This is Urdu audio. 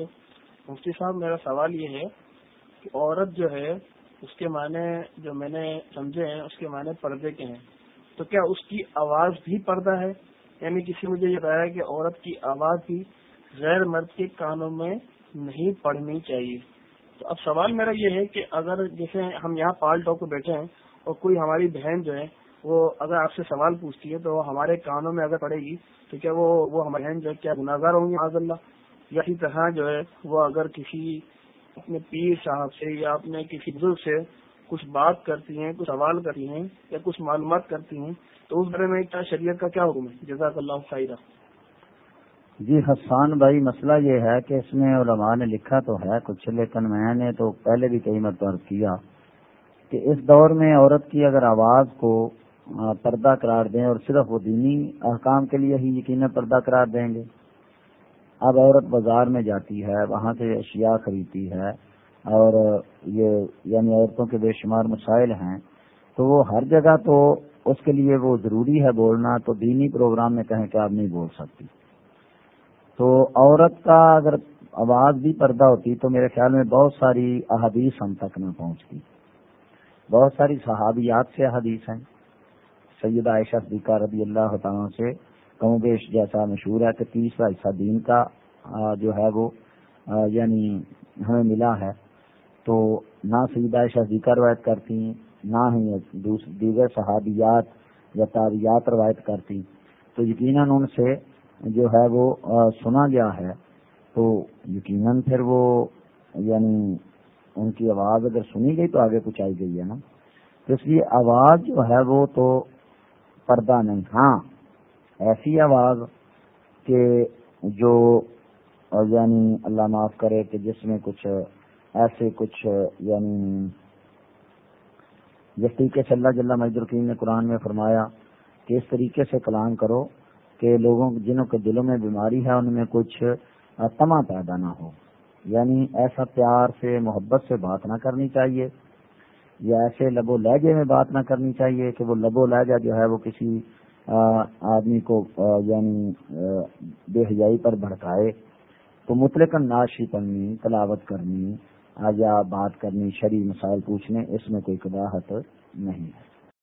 وبرکاتہ مفتی صاحب، میرا سوال یہ ہے کہ عورت جو ہے، اس کے معنی جو میں نے سمجھے ہیں، اس کے معنی پردے کے ہیں۔ تو کیا اس کی آواز بھی پردہ ہے؟ یعنی کسی مجھے یہ بتایا کہ عورت کی آواز بھی غیر مرد کے کانوں میں نہیں پڑھنی چاہیے۔ تو اب سوال میرا یہ ہے کہ اگر جیسے ہم یہاں پال ٹاک پہ بیٹھے ہیں اور کوئی ہماری بہن جو ہے، وہ اگر آپ سے سوال پوچھتی ہے تو ہمارے کانوں میں اگر پڑے گی تو کیا وہ وہ ہماری بہن جو ہے، کیا گناگار ہوں گی؟ معذ اللہ۔ یا اسی طرح جو ہے، وہ اگر کسی اپنے پیر صاحب سے یا اپنے کسی بزرگ سے کچھ بات کرتی ہیں، کچھ سوال کرتی ہیں یا کچھ معلومات کرتی ہیں، تو اس بارے میں کیا شریعت کا کیا حکم ہے؟ جزاک اللہ خیرہ جی حسان بھائی، مسئلہ یہ ہے کہ اس میں علماء نے لکھا تو ہے کچھ، لیکن میں نے تو پہلے بھی کئی مرتبہ کیا کہ اس دور میں عورت کی اگر آواز کو پردہ قرار دیں اور صرف وہ دینی احکام کے لیے ہی یقین پردہ قرار دیں گے۔ اب عورت بازار میں جاتی ہے، وہاں سے اشیاء خریدتی ہے اور یہ یعنی عورتوں کے بے شمار مسائل ہیں، تو وہ ہر جگہ تو اس کے لیے وہ ضروری ہے بولنا، تو دینی پروگرام میں کہیں کہ آپ نہیں بول سکتی۔ تو عورت کا اگر آواز بھی پردہ ہوتی تو میرے خیال میں بہت ساری احادیث ہم تک نہ پہنچتی۔ بہت ساری صحابیات سے احادیث ہیں۔ سیدہ عائشہ صدیقہ رضی اللہ تعالیٰ سے کم بیش جیسا مشہور ہے کہ تیسرا حصہ دین کا جو ہے وہ یعنی ہمیں ملا ہے۔ تو نہ سیدہ شہزیکہ روایت کرتی، نہ ہی دیگر صحابیات یا تاریات روایت کرتی۔ تو یقیناً ان سے جو ہے وہ سنا گیا ہے۔ تو یقیناً پھر وہ یعنی ان کی آواز اگر سنی گئی تو آگے کچھ آئی گئی ہے نا۔ تو اس لیے آواز جو ہے وہ تو پردہ نہیں۔ ہاں ایسی آواز کہ جو یعنی اللہ معاف کرے کہ جس میں کچھ ایسے کچھ یعنی جس طریقے سے اللہ جل مجد القین نے قرآن میں فرمایا کہ اس طریقے سے کلام کرو کہ لوگوں جنہوں کے دلوں میں بیماری ہے، ان میں کچھ تما پیدا نہ ہو۔ یعنی ایسا پیار سے، محبت سے بات نہ کرنی چاہیے، یا ایسے لبو لہجے میں بات نہ کرنی چاہیے کہ وہ لبو لہجہ جو ہے وہ کسی آدمی کو یعنی بے حیائی پر بھڑکائے تو مطلق ناشی پڑھنی، تلاوت کرنی یا بات کرنی شرع مسائل پوچھنے، اس میں کوئی قباحت نہیں ہے۔